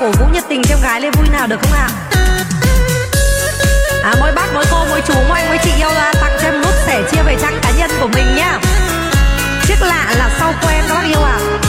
cổ vũ nhiệt tình cho gái lên vui nào được không ạ à? à, mỗi bác mỗi cô mỗi chú mỗi anh mỗi chị yêu ra tặng cho em nút sẻ chia về trang cá nhân của mình nhá chiếc lạ là sau quen các bác yêu ạ à.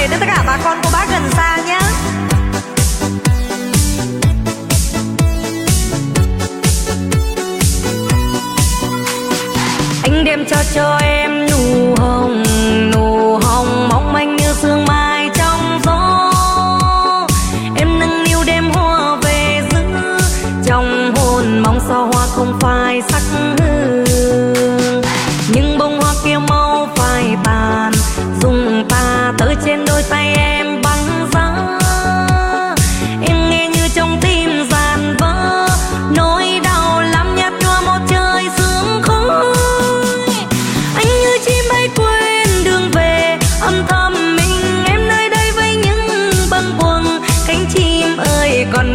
给的这个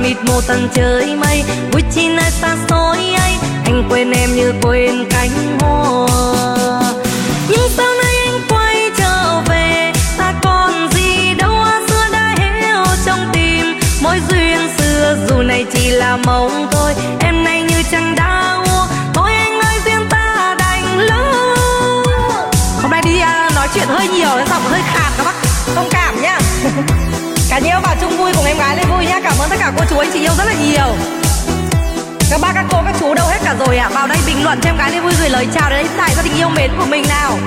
mịt mù tầng trời mây vui chi nơi xa xôi ấy, anh quên em như quên cánh hoa. Nhưng sau nay anh quay trở về, ta còn gì đâu hoa xưa đã héo trong tim. Mối duyên xưa dù này chỉ là mộng thôi, em nay như chẳng đã mua thôi anh ơi, duyên ta đành lỡ. Hôm nay đi à, nói chuyện hơi nhiều giọng hơi khàn cả nhiều vào chung vui cùng em gái lên vui nhá cảm ơn tất cả cô chú, anh chị yêu rất là nhiều các bác, các cô, các chú đâu hết cả rồi ạ à? vào đây bình luận cho em gái lên vui gửi lời chào đến đại gia đình yêu mến của mình nào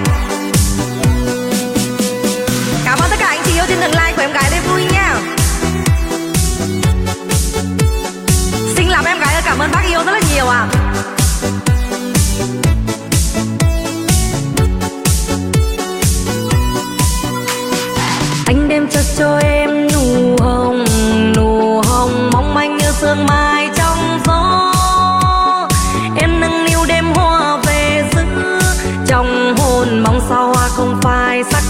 cảm ơn tất cả anh chị yêu trên đường like của em gái lên vui nha xinh lắm em gái ơi, cảm ơn bác yêu rất là nhiều ạ à. Anh cho cho em nụ hồng nụ hồng mong manh như sương mai trong gió. Em nâng niu đêm hoa về giữ trong hồn mong sao hoa không phai sắc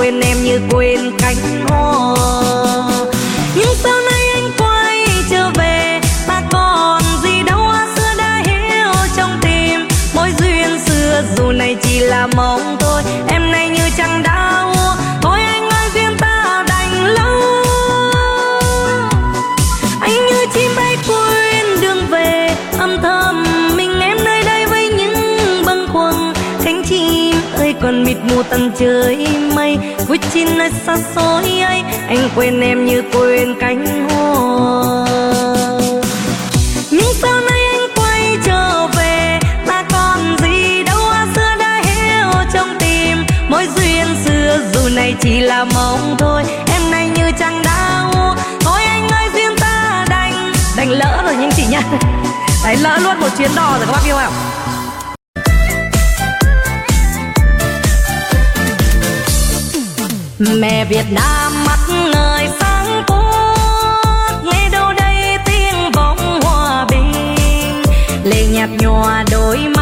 quên em như quên cánh tận tầng trời mây. Cuối chín nơi xa xôi ấy, anh quên em như quên cánh hoa. Nhưng sau này anh quay trở về? Ta còn gì đâu hoa xưa đã héo trong tim. Mối duyên xưa dù này chỉ là mộng thôi, em nay như chẳng đau. Thôi anh ơi, duyên ta đành. Đành lỡ rồi, nhưng chị nha đấy, lỡ luôn một chuyến đò rồi, các bác yêu không mẹ Việt Nam mắt ngời sáng tốt nghe đâu đây tiếng vọng hòa bình. Lệ nhạt nhòa đôi mắt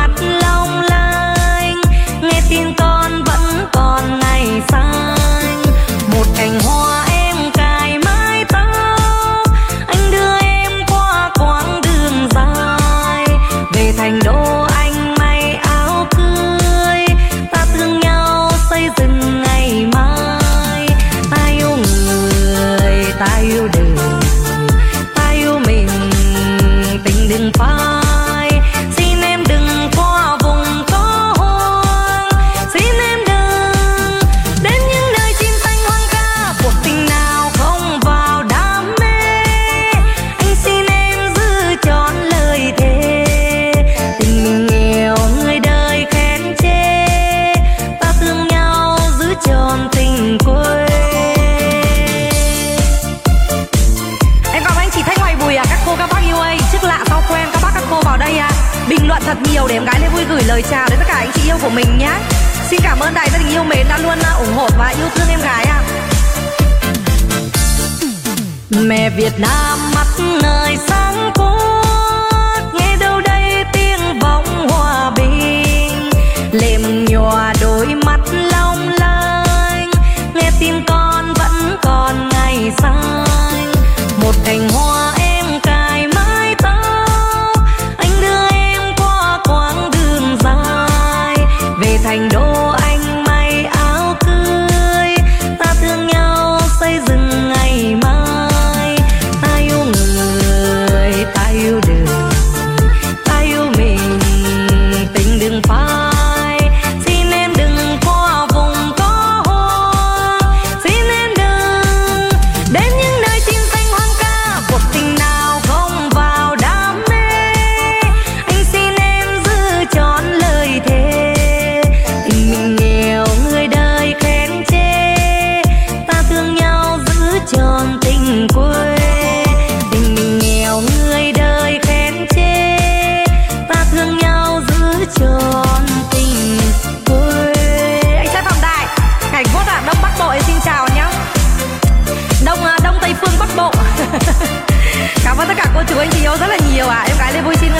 Việt Nam.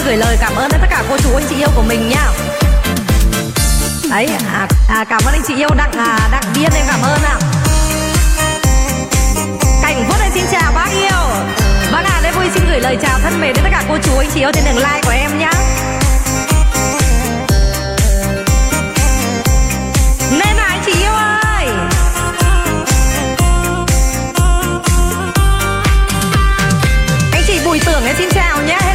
Gửi lời cảm ơn đến tất cả cô chú anh chị yêu của mình nhá đấy à, à cảm ơn anh chị yêu đặng à, đặng biên em cảm ơn ạ. À. cảnh phúc anh xin chào bác yêu. Vâng ạ à, đây vui xin gửi lời chào thân mến đến tất cả cô chú anh chị yêu trên đường like của em nhá. Nên là anh chị yêu ơi. Anh chị bùi tưởng em xin chào nhé.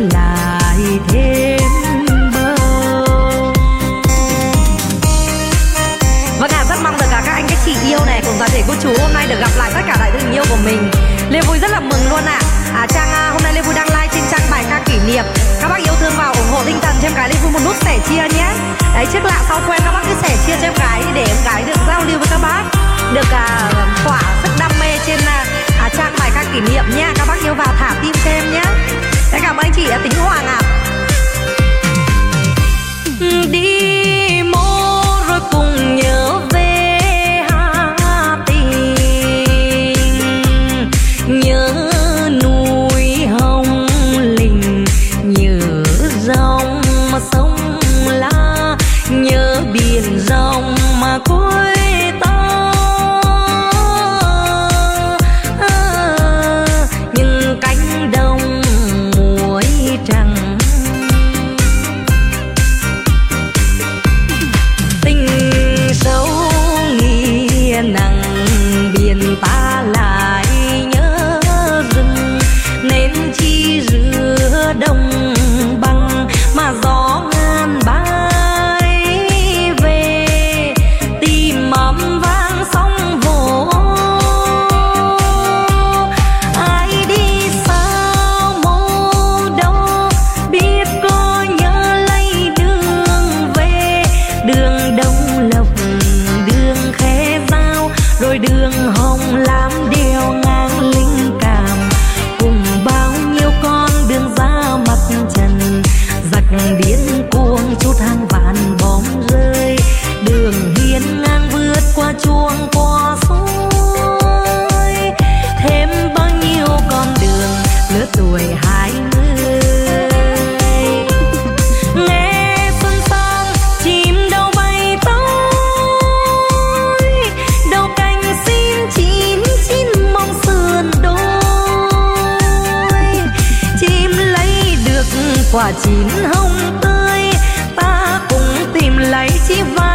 Lại thêm Vâng ạ, rất mong được cả các anh các chị yêu này cùng toàn thể cô chú hôm nay được gặp lại tất cả đại tình yêu của mình. Lê Vui rất là mừng luôn ạ. À. Trang à, hôm nay Lê Vui đăng like trên trang bài ca kỷ niệm. Các bác yêu thương vào ủng hộ tinh thần cho em gái Lê Vui một nút sẻ chia nhé. Đấy trước lạ sau quen các bác cứ sẻ chia cho em gái để em gái được giao lưu với các bác, được à, thỏa sức đam mê trên à, à, trang bài ca kỷ niệm nha. Các bác yêu vào thả tim cho em nhé. Đấy, cảm ơn anh chị đã tính Hoàng ạ. Đi quả chín hồng tươi. Ta cùng tìm lấy chi vàng